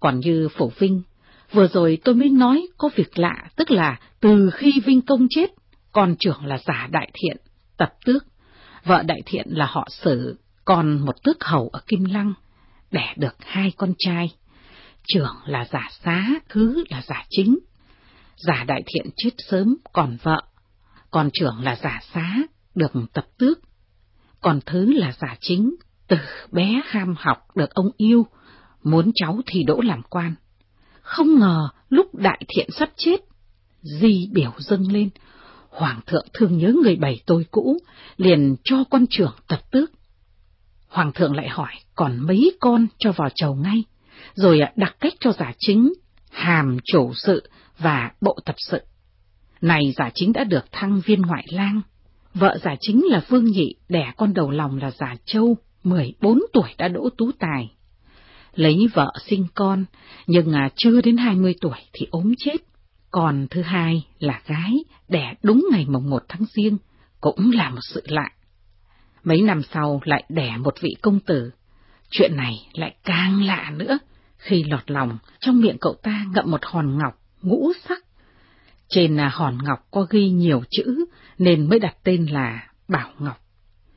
Còn như Phổ Vinh, vừa rồi tôi mới nói có việc lạ, tức là từ khi Vinh Công chết, con trưởng là giả đại thiện, tập tước, vợ đại thiện là họ sử, còn một tước hầu ở Kim Lăng, đẻ được hai con trai. Trưởng là giả xá, thứ là giả chính. Giả đại thiện chết sớm, còn vợ. Còn trưởng là giả xá, được tập tước. Còn thứ là giả chính, từ bé ham học được ông yêu, muốn cháu thì đỗ làm quan. Không ngờ lúc đại thiện sắp chết, di biểu dâng lên, Hoàng thượng thương nhớ người bảy tôi cũ, liền cho quan trưởng tập tước. Hoàng thượng lại hỏi còn mấy con cho vào chầu ngay, rồi đặt cách cho giả chính, hàm chủ sự và bộ tập sự. Này giả chính đã được thăng viên ngoại lang, vợ giả chính là Vương Nhị, đẻ con đầu lòng là giả Châu, 14 tuổi đã đỗ tú tài. Lấy vợ sinh con, nhưng à, chưa đến 20 tuổi thì ốm chết. Còn thứ hai là gái, đẻ đúng ngày mồng 1 tháng riêng, cũng là một sự lạ. Mấy năm sau lại đẻ một vị công tử. Chuyện này lại càng lạ nữa, khi lọt lòng, trong miệng cậu ta ngậm một hòn ngọc, ngũ sắc. Trên là hòn ngọc có ghi nhiều chữ, nên mới đặt tên là Bảo Ngọc.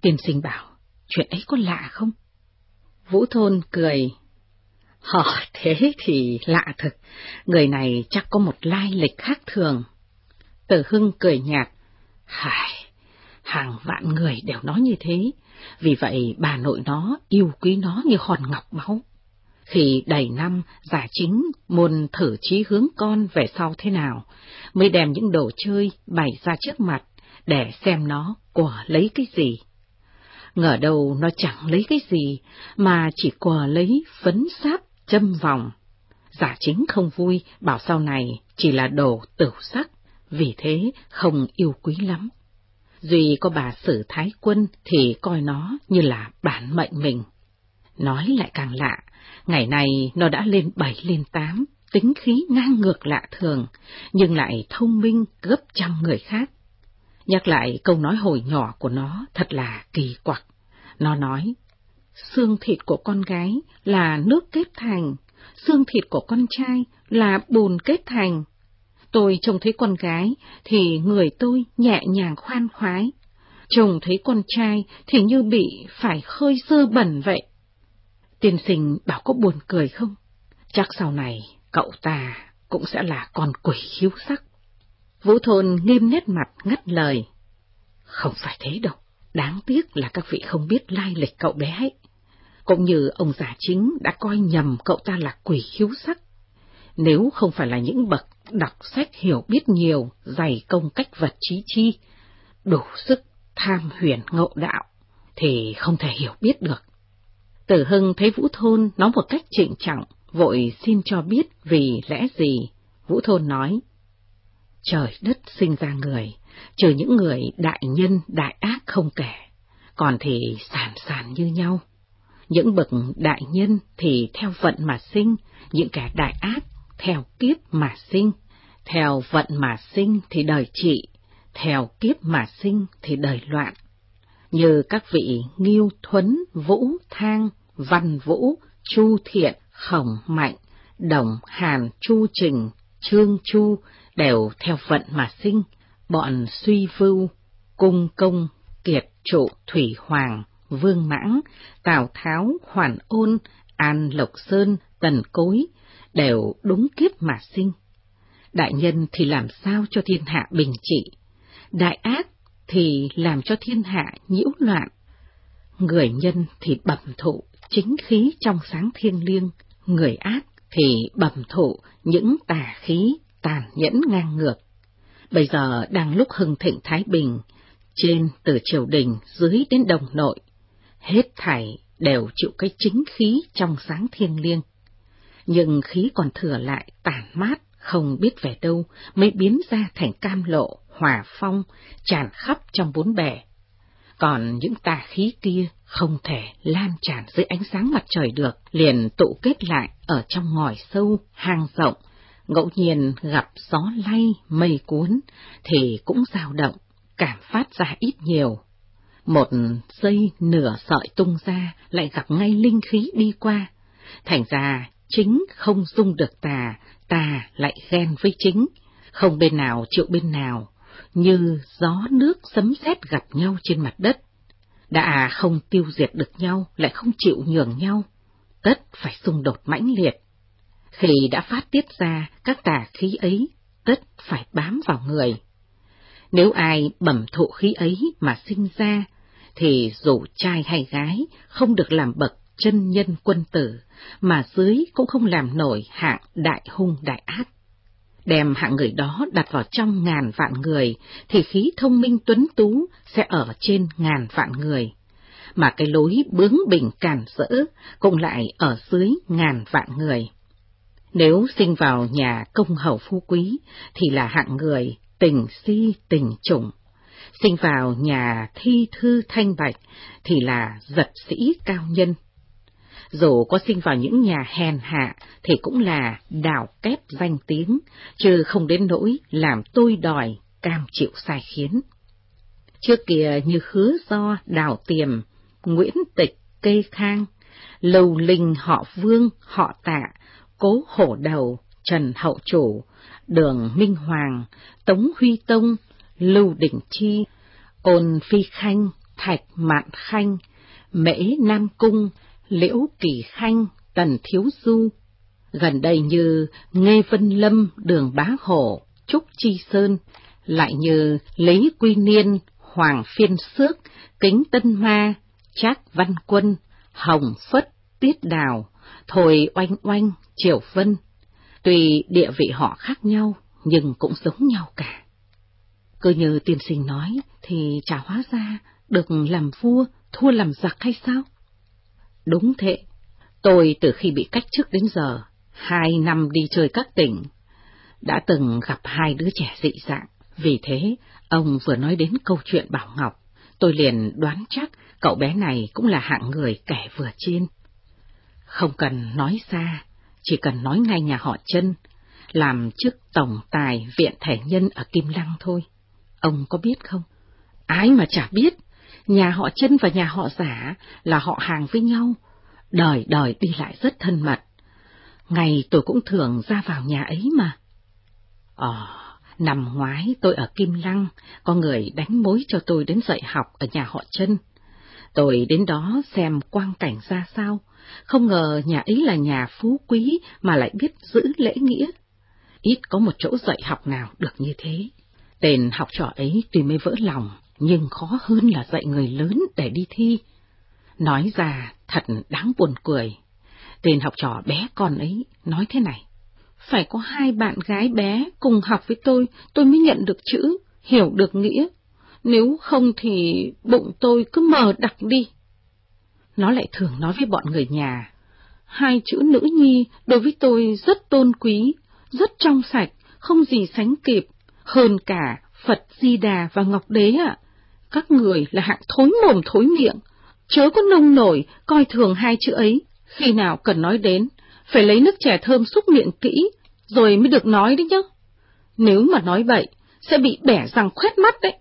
Tiên sinh bảo, chuyện ấy có lạ không? Vũ Thôn cười họ thế thì lạ thật người này chắc có một lai lịch khác thường. Tử Hưng cười nhạt. Hài, hàng vạn người đều nói như thế, vì vậy bà nội nó yêu quý nó như hòn ngọc báu. Khi đầy năm, giả chính muốn thử trí hướng con về sau thế nào, mới đem những đồ chơi bày ra trước mặt để xem nó quả lấy cái gì. Ngờ đầu nó chẳng lấy cái gì, mà chỉ quả lấy phấn sáp châm vòng. Giả chính không vui, bảo sau này chỉ là đồ tử sắc, vì thế không yêu quý lắm. Duy có bà sử thái quân thì coi nó như là bản mệnh mình. Nói lại càng lạ, ngày này nó đã lên bảy lên tám, tính khí ngang ngược lạ thường, nhưng lại thông minh gấp trăm người khác. Nhắc lại câu nói hồi nhỏ của nó thật là kỳ quặc. Nó nói, xương thịt của con gái là nước kết thành, xương thịt của con trai là bùn kết thành. Tôi trông thấy con gái thì người tôi nhẹ nhàng khoan khoái, trông thấy con trai thì như bị phải khơi sơ bẩn vậy. Tiên sinh bảo có buồn cười không? Chắc sau này cậu ta cũng sẽ là con quỷ khiếu sắc. Vũ Thôn nghiêm nét mặt ngắt lời. Không phải thế đâu, đáng tiếc là các vị không biết lai lịch cậu bé ấy. Cũng như ông già chính đã coi nhầm cậu ta là quỷ khiếu sắc. Nếu không phải là những bậc đọc sách hiểu biết nhiều, dày công cách vật trí chi, đủ sức tham huyền ngộ đạo, thì không thể hiểu biết được. Tử Hưng thấy Vũ Thôn nói một cách trịnh trọng, vội xin cho biết vì lẽ gì. Vũ Thôn nói, trời đất sinh ra người, trừ những người đại nhân đại ác không kể, còn thì sản sản như nhau. Những bậc đại nhân thì theo vận mà sinh, những kẻ đại ác theo kiếp mà sinh. Theo vận mà sinh thì đời trị, theo kiếp mà sinh thì đời loạn. Như các vị Nghiêu Thuấn, Vũ, Thang, Văn Vũ, Chu Thiện, Khổng Mạnh, Đồng, Hàn, Chu Trình, Trương Chu đều theo vận mà sinh, bọn suy vưu, cung công, kiệt trụ, thủy hoàng, vương mãng, tào tháo, hoàn ôn, an lộc sơn, tần cối, đều đúng kiếp mà sinh. Đại nhân thì làm sao cho thiên hạ bình trị, đại ác thì làm cho thiên hạ nhiễu loạn. Người nhân thì bẩm thụ chính khí trong sáng thiên liêng, người ác thì bẩm thụ những tà khí tàn nhẫn ngang ngược. Bây giờ đang lúc hưng thịnh Thái Bình, trên từ triều đình dưới đến đồng nội, hết thảy đều chịu cái chính khí trong sáng thiêng liêng. Nhưng khí còn thừa lại tàn mát, không biết về đâu, mới biến ra thành cam lộ, hỏa phong, tràn khắp trong bốn bể. Còn những tà khí kia không thể lan tràn dưới ánh sáng mặt trời được, liền tụ kết lại ở trong ngòi sâu, hang rộng, ngẫu nhiên gặp gió lay, mây cuốn, thì cũng dao động, cảm phát ra ít nhiều. Một giây nửa sợi tung ra lại gặp ngay linh khí đi qua, thành ra chính không dung được tà, tà lại ghen với chính, không bên nào chịu bên nào, như gió nước sấm sét gặp nhau trên mặt đất. Đã không tiêu diệt được nhau, lại không chịu nhường nhau, tất phải xung đột mãnh liệt. Khi đã phát tiết ra các tà khí ấy, tất phải bám vào người. Nếu ai bẩm thụ khí ấy mà sinh ra, thì dù trai hay gái không được làm bậc chân nhân quân tử, mà dưới cũng không làm nổi hạng đại hung đại ác. Đem hạng người đó đặt vào trong ngàn vạn người, thì khí thông minh tuấn tú sẽ ở trên ngàn vạn người. Mà cái lối bướng bỉnh cản rỡ cũng lại ở dưới ngàn vạn người. Nếu sinh vào nhà công hầu phú quý, thì là hạng người tình si tình chủng. Sinh vào nhà thi thư thanh bạch, thì là giật sĩ cao nhân. Dù có sinh vào những nhà hèn hạ, thì cũng là đảo kép danh tiếng, chứ không đến nỗi làm tôi đòi, cam chịu sai khiến. Trước kia như hứa do, đào tiềm, Nguyễn Tịch, cây Khang, Lầu Linh họ Vương, họ Tạ, Cố Hổ Đầu, Trần Hậu Chủ, Đường Minh Hoàng, Tống Huy Tông, Lưu Đình Chi, Ôn Phi Khanh, Thạch Mạn Khanh, Mễ Nam Cung, Liễu Kỳ Khanh, Tần Thiếu Du. Gần đây như Nghê Vân Lâm, Đường Bá Hổ, Trúc Chi Sơn, lại như Lý Quy Niên, Hoàng Phiên Xước, Kính Tân Ma, Trác Văn Quân, Hồng Phất, Tiết Đào, Thôi Oanh Oanh, Triều Vân. Tuy địa vị họ khác nhau, nhưng cũng giống nhau cả. Cứ như tiên sinh nói, thì chả hóa ra được làm vua, thua làm giặc hay sao? Đúng thế, tôi từ khi bị cách chức đến giờ, hai năm đi chơi các tỉnh, đã từng gặp hai đứa trẻ dị dạng. Vì thế, ông vừa nói đến câu chuyện Bảo Ngọc, tôi liền đoán chắc cậu bé này cũng là hạng người kẻ vừa chiên. Không cần nói xa, chỉ cần nói ngay nhà họ chân, làm chức tổng tài viện thể nhân ở Kim Lăng thôi. Ông có biết không? Ai mà chả biết, nhà họ chân và nhà họ giả là họ hàng với nhau, đời đời đi lại rất thân mật. Ngày tôi cũng thường ra vào nhà ấy mà. Ờ, năm ngoái tôi ở Kim Lăng, có người đánh mối cho tôi đến dạy học ở nhà họ chân. Tôi đến đó xem quang cảnh ra sao, không ngờ nhà ấy là nhà phú quý mà lại biết giữ lễ nghĩa. Ít có một chỗ dạy học nào được như thế. Tên học trò ấy tuy mới vỡ lòng, nhưng khó hơn là dạy người lớn để đi thi. Nói ra thật đáng buồn cười. Tên học trò bé con ấy nói thế này. Phải có hai bạn gái bé cùng học với tôi, tôi mới nhận được chữ, hiểu được nghĩa. Nếu không thì bụng tôi cứ mờ đặc đi. Nó lại thường nói với bọn người nhà. Hai chữ nữ nhi đối với tôi rất tôn quý, rất trong sạch, không gì sánh kịp, hơn cả Phật Di Đà và Ngọc Đế ạ. Các người là hạng thối mồm thối miệng, chớ có nông nổi, coi thường hai chữ ấy, khi nào cần nói đến, phải lấy nước chè thơm xúc miệng kỹ, rồi mới được nói đấy nhá. Nếu mà nói vậy, sẽ bị bẻ răng khoét mắt đấy.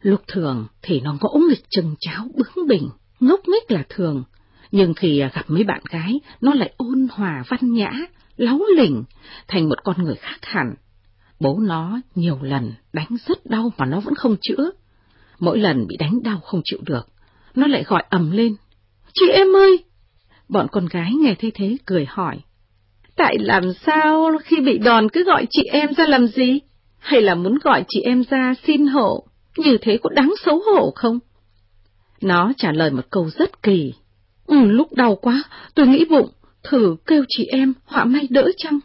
Lúc thường thì nó ngỗ nghịch chừng cháo bướng bỉnh, ngốc nghếch là thường, nhưng khi à, gặp mấy bạn gái, nó lại ôn hòa văn nhã, láu lỉnh, thành một con người khác hẳn. Bố nó nhiều lần đánh rất đau mà nó vẫn không chữa. Mỗi lần bị đánh đau không chịu được, nó lại gọi ầm lên. Chị em ơi! Bọn con gái nghe thấy thế cười hỏi. Tại làm sao khi bị đòn cứ gọi chị em ra làm gì? Hay là muốn gọi chị em ra xin hộ? Như thế có đáng xấu hổ không? Nó trả lời một câu rất kỳ. Ừ, lúc đau quá, tôi nghĩ bụng, thử kêu chị em họa may đỡ chăng?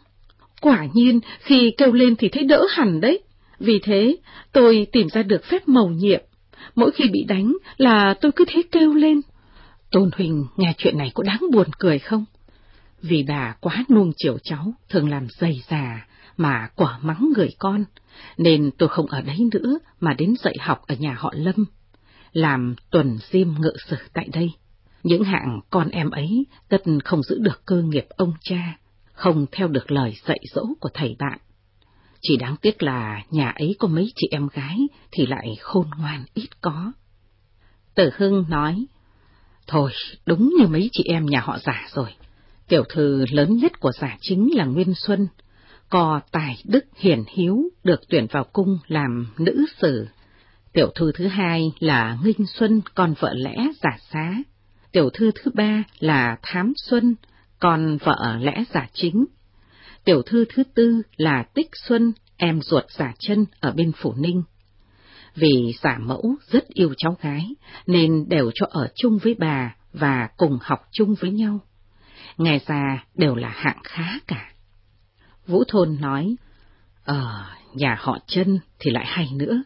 Quả nhiên, khi kêu lên thì thấy đỡ hẳn đấy. Vì thế, tôi tìm ra được phép mầu nhiệm. Mỗi khi bị đánh là tôi cứ thế kêu lên. Tôn Huỳnh nghe chuyện này có đáng buồn cười không? Vì bà quá nuông chiều cháu, thường làm dày già, mà quả mắng người con, nên tôi không ở đấy nữa mà đến dạy học ở nhà họ Lâm, làm tuần diêm ngự sử tại đây. Những hạng con em ấy tất không giữ được cơ nghiệp ông cha, không theo được lời dạy dỗ của thầy bạn. Chỉ đáng tiếc là nhà ấy có mấy chị em gái thì lại khôn ngoan ít có. Tử Hưng nói, Thôi, đúng như mấy chị em nhà họ giả rồi. Tiểu thư lớn nhất của giả chính là Nguyên Xuân, có tài đức hiển hiếu được tuyển vào cung làm nữ sử. Tiểu thư thứ hai là Nghinh Xuân, con vợ lẽ giả xá. Tiểu thư thứ ba là Thám Xuân, con vợ lẽ giả chính. Tiểu thư thứ tư là Tích Xuân, em ruột giả chân ở bên Phủ Ninh. Vì giả mẫu rất yêu cháu gái, nên đều cho ở chung với bà và cùng học chung với nhau. Nghe ra đều là hạng khá cả. Vũ Thôn nói, Ờ, nhà họ chân thì lại hay nữa.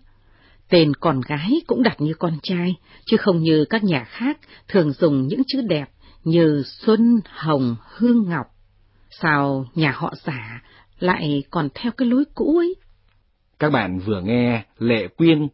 Tên con gái cũng đặt như con trai, chứ không như các nhà khác thường dùng những chữ đẹp như Xuân, Hồng, Hương Ngọc. Sao nhà họ giả lại còn theo cái lối cũ ấy? Các bạn vừa nghe Lệ Quyên